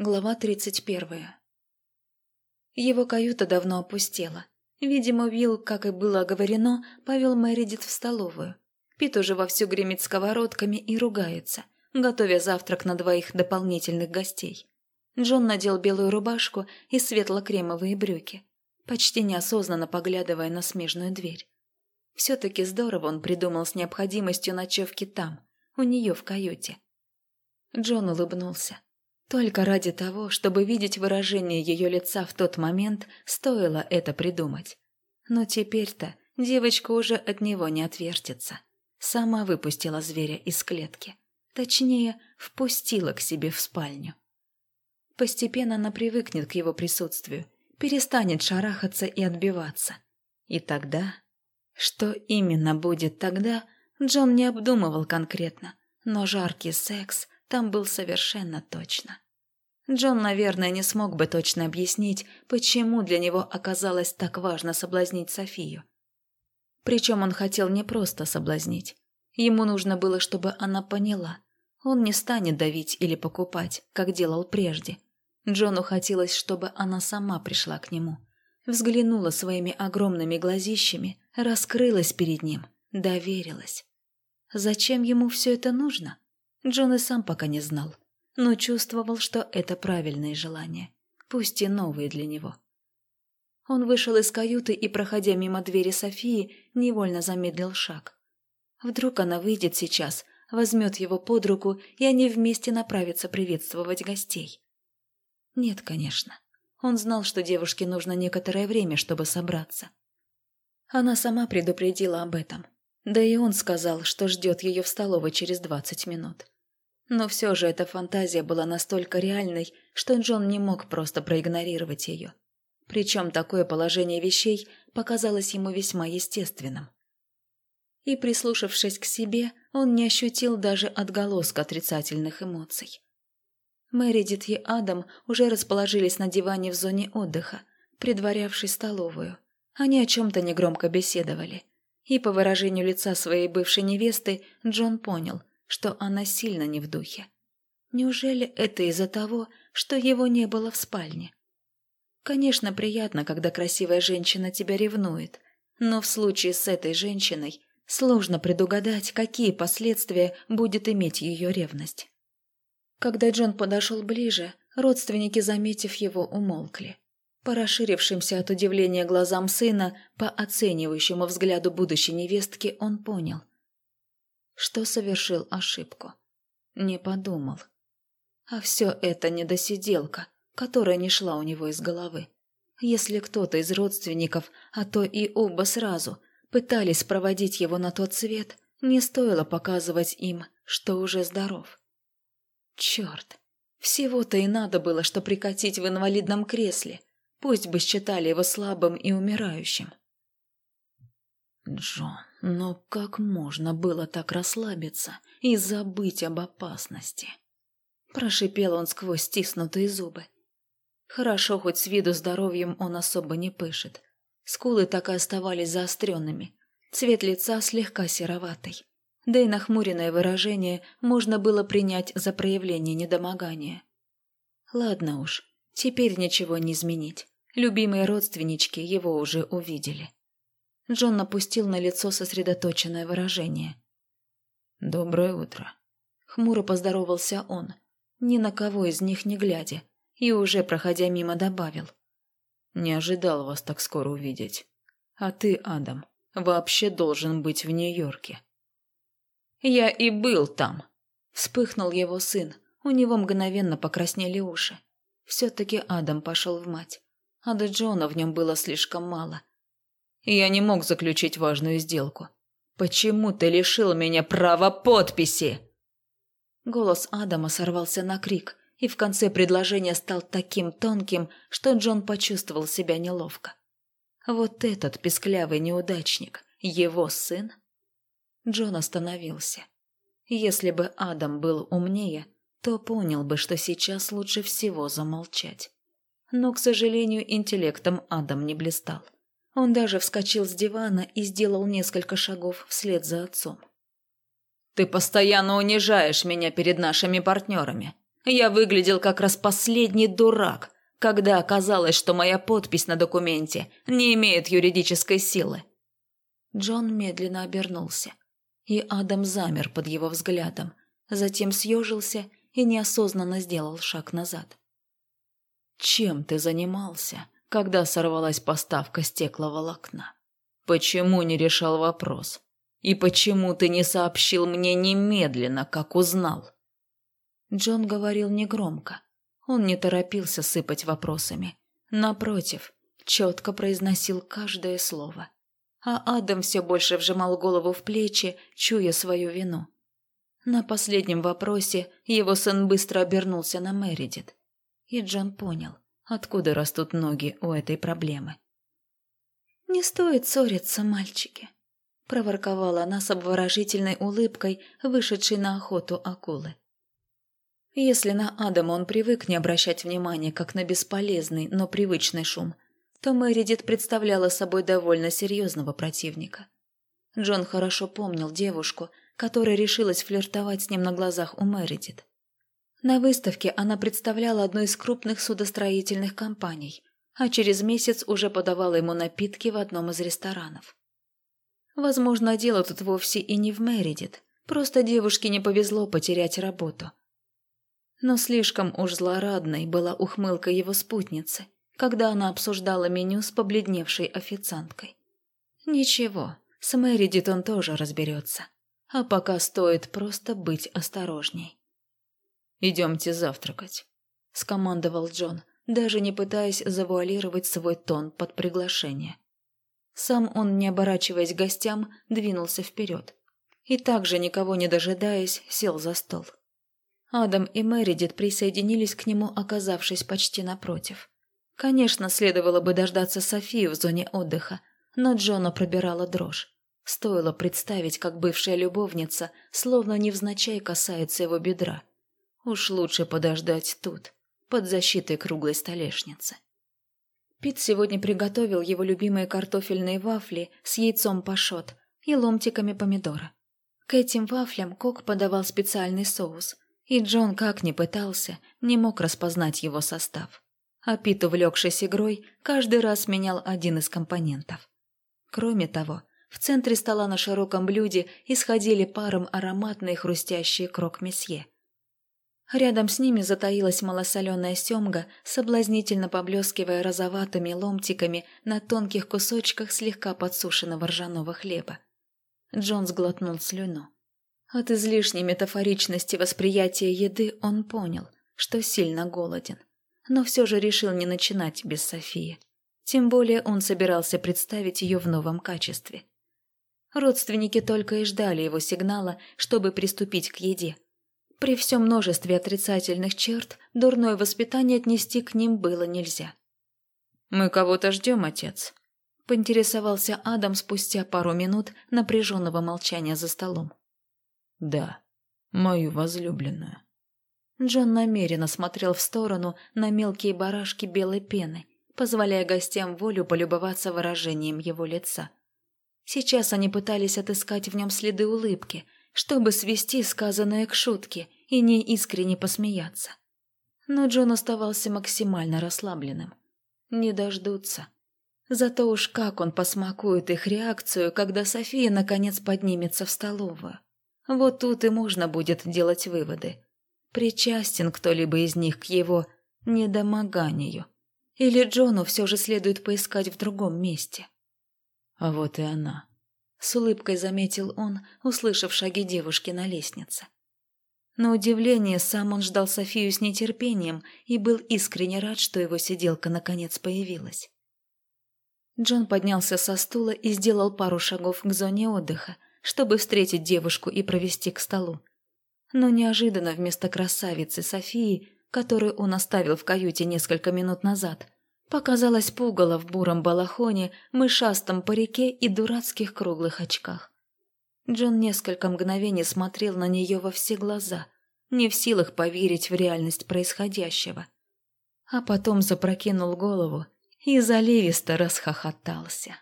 Глава тридцать первая. Его каюта давно опустела. Видимо, Уилл, как и было оговорено, повел Мэридит в столовую. Пит уже вовсю гремит сковородками и ругается, готовя завтрак на двоих дополнительных гостей. Джон надел белую рубашку и светло-кремовые брюки, почти неосознанно поглядывая на смежную дверь. Все-таки здорово он придумал с необходимостью ночевки там, у нее в каюте. Джон улыбнулся. Только ради того, чтобы видеть выражение ее лица в тот момент, стоило это придумать. Но теперь-то девочка уже от него не отвертится. Сама выпустила зверя из клетки. Точнее, впустила к себе в спальню. Постепенно она привыкнет к его присутствию, перестанет шарахаться и отбиваться. И тогда... Что именно будет тогда, Джон не обдумывал конкретно, но жаркий секс там был совершенно точно. Джон, наверное, не смог бы точно объяснить, почему для него оказалось так важно соблазнить Софию. Причем он хотел не просто соблазнить. Ему нужно было, чтобы она поняла. Он не станет давить или покупать, как делал прежде. Джону хотелось, чтобы она сама пришла к нему. Взглянула своими огромными глазищами, раскрылась перед ним, доверилась. Зачем ему все это нужно? Джон и сам пока не знал, но чувствовал, что это правильные желания, пусть и новые для него. Он вышел из каюты и, проходя мимо двери Софии, невольно замедлил шаг. Вдруг она выйдет сейчас, возьмет его под руку, и они вместе направятся приветствовать гостей. Нет, конечно. Он знал, что девушке нужно некоторое время, чтобы собраться. Она сама предупредила об этом. Да и он сказал, что ждет ее в столовой через двадцать минут. Но все же эта фантазия была настолько реальной, что Джон не мог просто проигнорировать ее. Причем такое положение вещей показалось ему весьма естественным. И прислушавшись к себе, он не ощутил даже отголоска отрицательных эмоций. Мэридит и Адам уже расположились на диване в зоне отдыха, предварявшей столовую. Они о чем-то негромко беседовали – и по выражению лица своей бывшей невесты Джон понял, что она сильно не в духе. Неужели это из-за того, что его не было в спальне? Конечно, приятно, когда красивая женщина тебя ревнует, но в случае с этой женщиной сложно предугадать, какие последствия будет иметь ее ревность. Когда Джон подошел ближе, родственники, заметив его, умолкли. По расширившимся от удивления глазам сына, по оценивающему взгляду будущей невестки, он понял, что совершил ошибку. Не подумал. А все это недосиделка, которая не шла у него из головы. Если кто-то из родственников, а то и оба сразу, пытались проводить его на тот свет, не стоило показывать им, что уже здоров. Черт, всего-то и надо было, что прикатить в инвалидном кресле – Пусть бы считали его слабым и умирающим. Джон, но как можно было так расслабиться и забыть об опасности? Прошипел он сквозь стиснутые зубы. Хорошо, хоть с виду здоровьем он особо не пышет. Скулы так и оставались заостренными, цвет лица слегка сероватый. Да и нахмуренное выражение можно было принять за проявление недомогания. Ладно уж, Теперь ничего не изменить. Любимые родственнички его уже увидели. Джон напустил на лицо сосредоточенное выражение. «Доброе утро». Хмуро поздоровался он, ни на кого из них не глядя, и уже, проходя мимо, добавил. «Не ожидал вас так скоро увидеть. А ты, Адам, вообще должен быть в Нью-Йорке». «Я и был там», — вспыхнул его сын. У него мгновенно покраснели уши. Все-таки Адам пошел в мать, а до Джона в нем было слишком мало. Я не мог заключить важную сделку. Почему ты лишил меня права подписи? Голос Адама сорвался на крик, и в конце предложения стал таким тонким, что Джон почувствовал себя неловко. Вот этот песклявый неудачник, его сын? Джон остановился. Если бы Адам был умнее, то понял бы, что сейчас лучше всего замолчать. Но, к сожалению, интеллектом Адам не блистал. Он даже вскочил с дивана и сделал несколько шагов вслед за отцом. «Ты постоянно унижаешь меня перед нашими партнерами. Я выглядел как раз последний дурак, когда оказалось, что моя подпись на документе не имеет юридической силы. Джон медленно обернулся, и Адам замер под его взглядом, затем съежился и неосознанно сделал шаг назад. «Чем ты занимался, когда сорвалась поставка стекловолокна? Почему не решал вопрос? И почему ты не сообщил мне немедленно, как узнал?» Джон говорил негромко. Он не торопился сыпать вопросами. Напротив, четко произносил каждое слово. А Адам все больше вжимал голову в плечи, чуя свою вину. На последнем вопросе его сын быстро обернулся на Мередит. И Джон понял, откуда растут ноги у этой проблемы. «Не стоит ссориться, мальчики», – проворковала она с обворожительной улыбкой, вышедшей на охоту акулы. Если на Адама он привык не обращать внимания как на бесполезный, но привычный шум, то Мэридит представляла собой довольно серьезного противника. Джон хорошо помнил девушку, которая решилась флиртовать с ним на глазах у Мэридит. На выставке она представляла одну из крупных судостроительных компаний, а через месяц уже подавала ему напитки в одном из ресторанов. Возможно, дело тут вовсе и не в Мэридит, просто девушке не повезло потерять работу – но слишком уж злорадной была ухмылка его спутницы, когда она обсуждала меню с побледневшей официанткой. Ничего, с Мэридит он тоже разберется. А пока стоит просто быть осторожней. «Идемте завтракать», — скомандовал Джон, даже не пытаясь завуалировать свой тон под приглашение. Сам он, не оборачиваясь к гостям, двинулся вперед. И также, никого не дожидаясь, сел за стол. Адам и Мэридит присоединились к нему, оказавшись почти напротив. Конечно, следовало бы дождаться Софию в зоне отдыха, но Джона пробирала дрожь. Стоило представить, как бывшая любовница, словно невзначай касается его бедра. Уж лучше подождать тут, под защитой круглой столешницы. Пит сегодня приготовил его любимые картофельные вафли с яйцом пашот и ломтиками помидора. К этим вафлям Кок подавал специальный соус – и Джон, как ни пытался, не мог распознать его состав. А Пит, увлекшись игрой, каждый раз менял один из компонентов. Кроме того, в центре стола на широком блюде исходили паром ароматные хрустящие крок-месье. Рядом с ними затаилась малосоленая семга, соблазнительно поблескивая розоватыми ломтиками на тонких кусочках слегка подсушенного ржаного хлеба. Джон сглотнул слюну. От излишней метафоричности восприятия еды он понял, что сильно голоден, но все же решил не начинать без Софии. Тем более он собирался представить ее в новом качестве. Родственники только и ждали его сигнала, чтобы приступить к еде. При всем множестве отрицательных черт дурное воспитание отнести к ним было нельзя. «Мы кого-то ждем, отец», – поинтересовался Адам спустя пару минут напряженного молчания за столом. Да, мою возлюбленную. Джон намеренно смотрел в сторону на мелкие барашки белой пены, позволяя гостям волю полюбоваться выражением его лица. Сейчас они пытались отыскать в нем следы улыбки, чтобы свести сказанное к шутке и неискренне посмеяться. Но Джон оставался максимально расслабленным. Не дождутся. Зато уж как он посмакует их реакцию, когда София наконец поднимется в столовую. Вот тут и можно будет делать выводы. Причастен кто-либо из них к его недомоганию. Или Джону все же следует поискать в другом месте. А вот и она. С улыбкой заметил он, услышав шаги девушки на лестнице. На удивление, сам он ждал Софию с нетерпением и был искренне рад, что его сиделка наконец появилась. Джон поднялся со стула и сделал пару шагов к зоне отдыха, чтобы встретить девушку и провести к столу. Но неожиданно вместо красавицы Софии, которую он оставил в каюте несколько минут назад, показалась пугало в буром балахоне, мышастом парике и дурацких круглых очках. Джон несколько мгновений смотрел на нее во все глаза, не в силах поверить в реальность происходящего. А потом запрокинул голову и заливисто расхохотался.